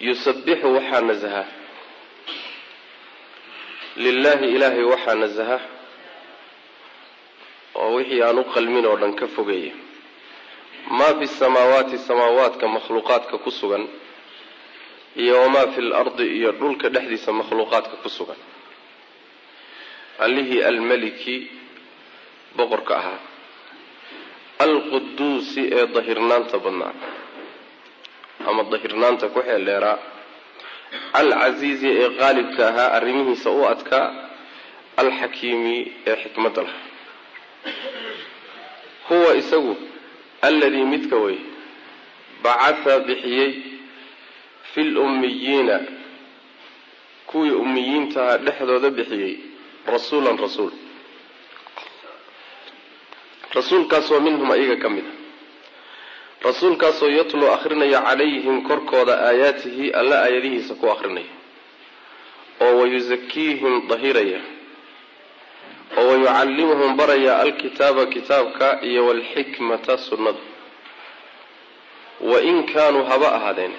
yusabbixu waxaa nasaha. Lilaahi ilaahay waxaa nasaha. Oo wixii aan u qalmin oo dhan ka fogeeya. Maa fi samaawaati samaawaadka makhluuqaadka ku sugan iyo wamaa fi lardi iyo dhulka dhexdiisa makhluuqaadka ku sugan. Allihii almeliki boqorka ahaa. Alquduusi ee dahirnaanta badnaa ama dahirnaanta ku xeeldheeraa alcasiizi ee qaalibka ahaa arrimihiisa u adkaa alxakiimi ee xikmadda lahaa huwa isagu alladii midka wey bacatha bixiyey fi lummiyiina kuwii ummiyiintaha dhexdooda bixiyey rasuulan rasuul. Rasuulkaasoo minhum ayaga ka mid a rasuulkaasoo yatluu akhrinaya calayhim korkooda aayaatihi alla aayadihiisa ku akhrinaya. Oo wayusakiihim dahiraya. Oo wayucallimuhum baraya alkitaaba kitaabka iyo walxikmata sunnada wain kaanuu haba ahaadeen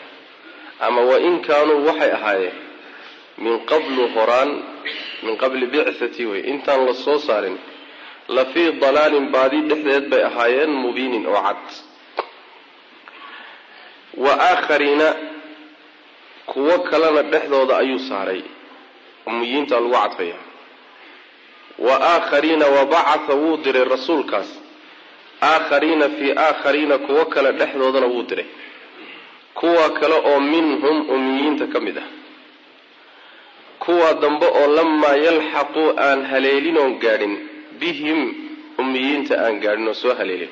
ama wain kaanuu waxay ahaayeen min qablu horaan min qabli bicati wey intaan la soo saarin la fii dalaalin baadi dhexdeed bay ahaayeen mubiinin oo cad wa aakhariina kuwo kalena dhexdooda ayuu saaray. Ummiyiinta lagu cadfaya. Wa aakhariina wabacatha wuu diray rasuulkaas. Aakhariina fii aakhariina kuwo kale dhexdoodana wuu diray. Kuwa kale oo minhum ummiyiinta ka mid ah. Kuwa dambe oo lamaa yalxaquu aan haleelin oon gaadhin bihim ummiyiinta aan gaadhin oo soo haleelin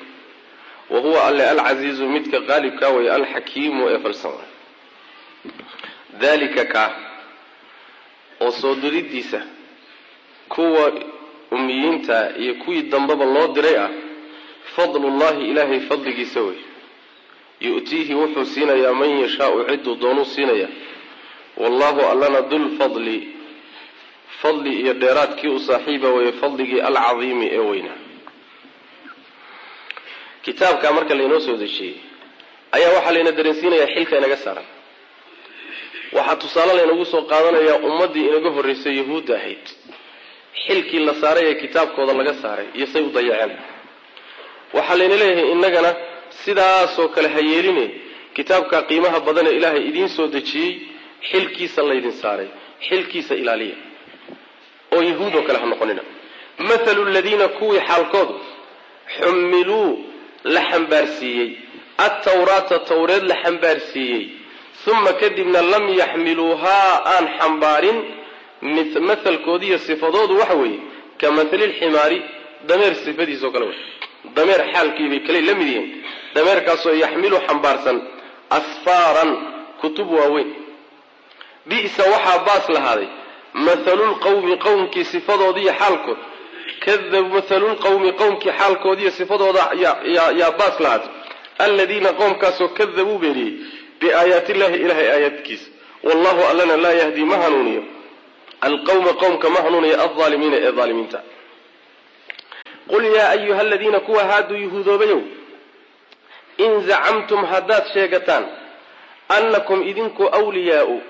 wa huwa alle alcasiizu midka qaalibkaa way alxakiimu ee falsan way dalika kaa oo soo diridiisa kuwa ummiyiinta iyo kuwii dambeba loo diray ah fadlullahi ilaahay fadligiisa wey yu'tiihi wuxuu siinayaa man yashaau cidduu doonuu siinaya wallahu allana dulfadli fadli iyo dheeraadkii u saaxiiba weeye fadligii alcadiimi ee weynaa kitaabkaa marka laynoo soo dejiyey ayaa waxaa layna dareensiinayaa xilka inaga saaran. Waxaa tusaale laynagu soo qaadanayaa ummaddii inaga horreysay yahuudda ahayd. Xilkii la saaray ee kitaabkooda laga saaray iyo say u dayaceen. Waxaa layna leeyahay innagana sidaasoo kale ha yeeline kitaabka qiimaha badan ee ilaahay idiin soo dejiyey xilkiisa laydin saaray xilkiisa ilaaliya. Oo yahuud oo kale ha noqonina. Mathalu ladiina kuwii xaalkoodu xumiluu la xambaarsiiyey. Attawraata tawreed la xambaarsiiyey. Uma kadibna lam yaxmiluuhaa aan xambaarin. Mathalkoodiiyo sifadoodu waxa weeye ka mathali lximaari dameer sifadiisao kale wey dameer xaalkiibay kale la mid yihiin. Dameerkaasoo yaxmilu xambaarsan asfaaran kutub waaweyn. Bi'sa waxaa baas lahaaday mathalulqawmi qowmkii sifadoodiiyo xaalkood kadab mathalulqawmi qowmkii xaalkoodiiyo sifadooda yaa baas lahaatay aladiina qowmkaasoo kadabuu beeniyey biaayaati illahi ilahay aayaadkiisa wallahu allana laa yahdi ma hanuuniyo. Alqawma qowmka ma hanuuniyo alaalimiina ee aalimiinta qul yaa ayuha aladiina kuwa haaduu yuhuudoobayow in zacamtum haddaad sheegataan annakum idinku wliyaau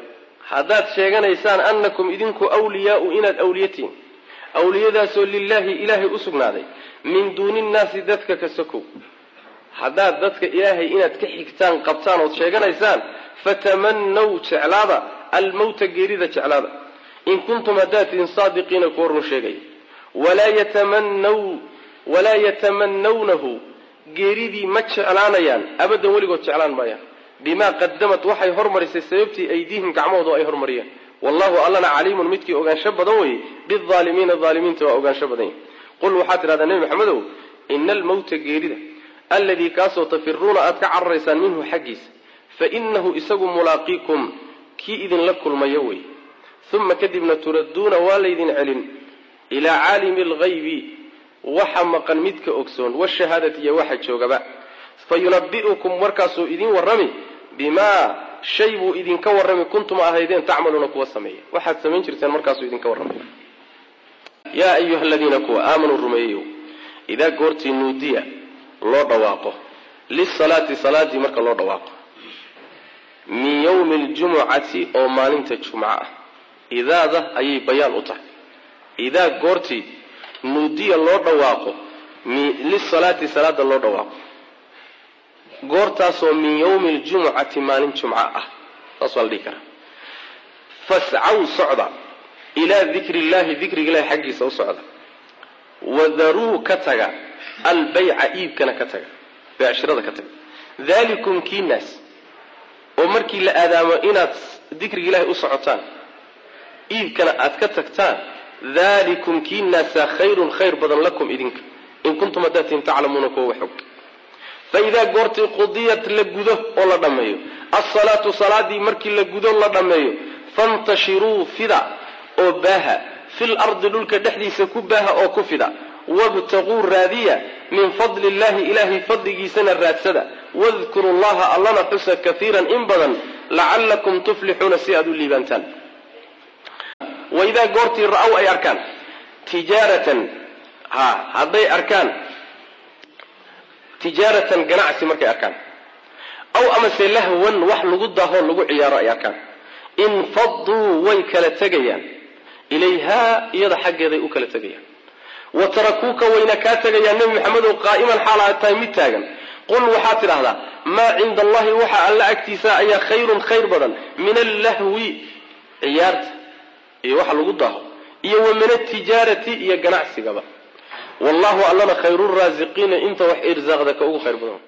haddaad sheeganaysaan annakum idinku wliyaau inaad awliyatiin awliyadaasoo lilaahi ilaahay u sugnaaday min duuni nnaasi dadka ka sokow. Haddaad dadka ilaahay inaad ka xigtaan qabtaan ood sheeganaysaan fatamanaw jeclaada almawta geerida jeclaada. In kuntum haddaad tihin saadiqiina kuwa run sheegaya walaa yatamanawnahu geeridii ma jeclaanayaan abadan weligood jeclaan maayaan. Bimaa qadamat waxay hormarisay sababtii aydiihim gacmahooda ay hormariyeen wallahu allana caliimun midkii ogaansho badan weeye. Biaalimiina aalimiinta waa ogaansho badan yahy qul waxaad tidhahdaa nebi maxamedow ina almawta geerida alladii kaasoo tafiruuna aad ka cararaysaan minhu xaggiisa fainahu isagu mulaaqiikum kii idinla kulmayo wey uma kadibna turadduuna waa laydin celin ilaa caalimi alghaybi waxa maqan midka ogsoon washahaadati iyo waxa joogaba. Fayunabi'ukum markaasuu idin warrami bimaa shay buu idinka warrami kuntum ahaydeen tacmaluuna kuwa sameeya. Waxaad samayn jirteen markaasuu idinka warramay. Yaa ayuha aladiina kuwa aamanuu rumeeyeyo idaa goortii nuudiya loo dhawaaqo lisalaati salaadii marka loo dhawaaqo. Min yowmi aljumucati oo maalinta jumco ah. Idaada ayay bayaan u tahay. Idaa goortii nuudiya loo dhawaaqo lisalaati salaada loo dhawaaqo goortaasoo min yowmi aljumucati maalin jumco ah. Saas waa la dhihi karaa. Fascaw socda ilaa dikri illahi dikriga ilahi xaggiisa u socda. Wadaruu ka taga albayca iibkana ka taga beecshirada ka taga. Dalikum kiinaas oo markii la aadaamo inaad dikriga ilahi u socotaan iibkana aad ka tagtaan dalikum kiinaasaa khayrun khayr badan lakum idinka. In kuntum hadaatiin taclamuuna kuwa waxog faidaa goortii qudiyat la gudo oo la dhammeeyo alsalaatu salaadii markii la gudo la dhammeeyo fantashiruu fida oo baaha. Fil ardi dhulka dhexdiisa ku baaha oo ku fida. Wabtaquu raadiya min fadli illahi ilaahay fadligiisana raadsada. Wadkuru llaha allana xusa kaiiran in badan. Lacallakum tuflixuuna si aad u liibaantaan. Waidaa goortii ra-w ay arkaan. Tijaaratan. Ha hadday arkaan tijaaratan ganacsi markay arkaan. Aw amase lahwan wax lagu daahoo lagu ciyaaro ay arkaan. Infaduu way kala tegayaan. Ilayhaa iyada xaggeeday u kala tegayaan. Wa tarakuuka wayna kaa tegayaan. Nebi maxamedow qaa'iman xaal tahay mid taagan. Qul waxaad tidhaahdaa maa cinda allahi waxa alla agtiisa ayaa khayrun khayr badan. Min allahwi ciyaarta iyo waxa lagu daaho. Iyo wa min altijaarati iyo ganacsigaba wallahu allana khayru raasiqiina inta wax irsaaqda ka ugu khayr badan